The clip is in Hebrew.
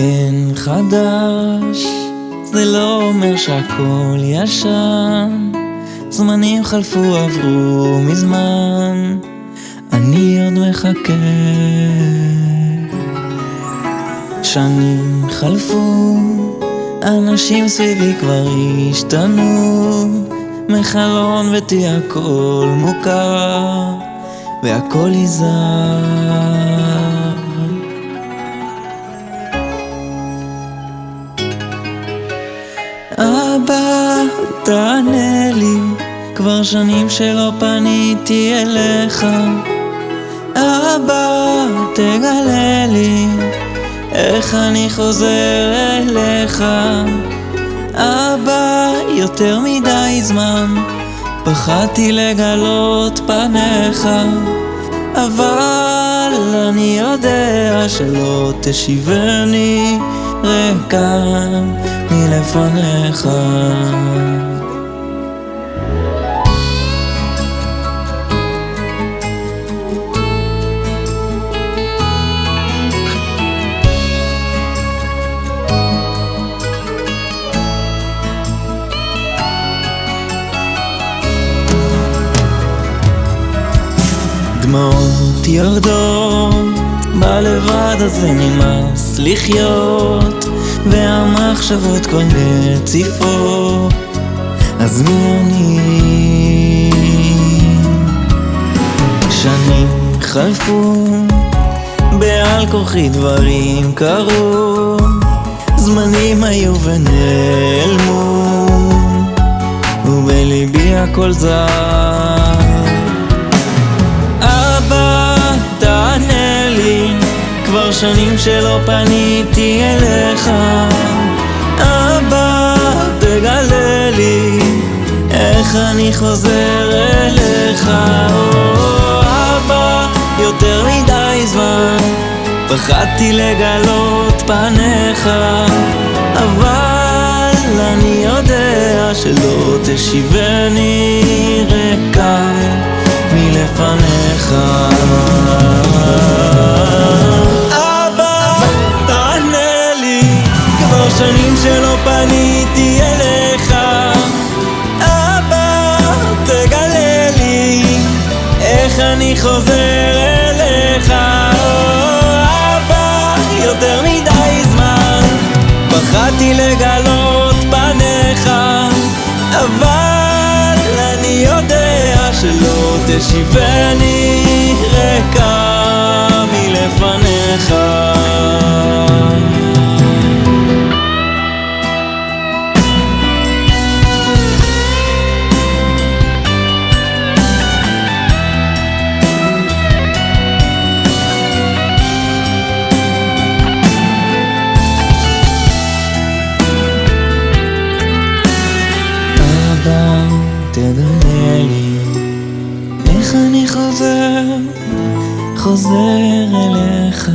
אין חדש, זה לא אומר שהכל ישן. זמנים חלפו עברו מזמן, אני עוד מחכה. שנים חלפו, אנשים סביבי כבר השתנו, מחלון ביתי הכל מוכר, והכל יזהר. אבא, תענה לי, כבר שנים שלא פניתי אליך. אבא, תגלה לי, איך אני חוזר אליך. אבא, יותר מדי זמן, פחדתי לגלות פניך. אבל אני יודע שלא תשיבני ריקה מלפניך. דמעות יורדות, בלבד הזה נמאס לחיות, והמחשבות כבר מציפות, אז מי אני? שנים חלפו, בעל כורחי דברים קרו, זמנים היו ונעלמו, ובליבי הכל זר. כבר שנים שלא פניתי אליך. אבא, תגלה לי, איך אני חוזר אליך. אבא, יותר מדי זמן, פחדתי לגלות פניך, אבל אני יודע שלא תשיבני ריקה. מלפניך. כבר שנים שלא פניתי אליך. אבא, תגלה לי, איך אני חוזר אליך. אבא, יותר מדי זמן, פחדתי לגלות פניך, אבל אני יודע שלא תשיבני תגלה לי איך אני חוזר, חוזר אליך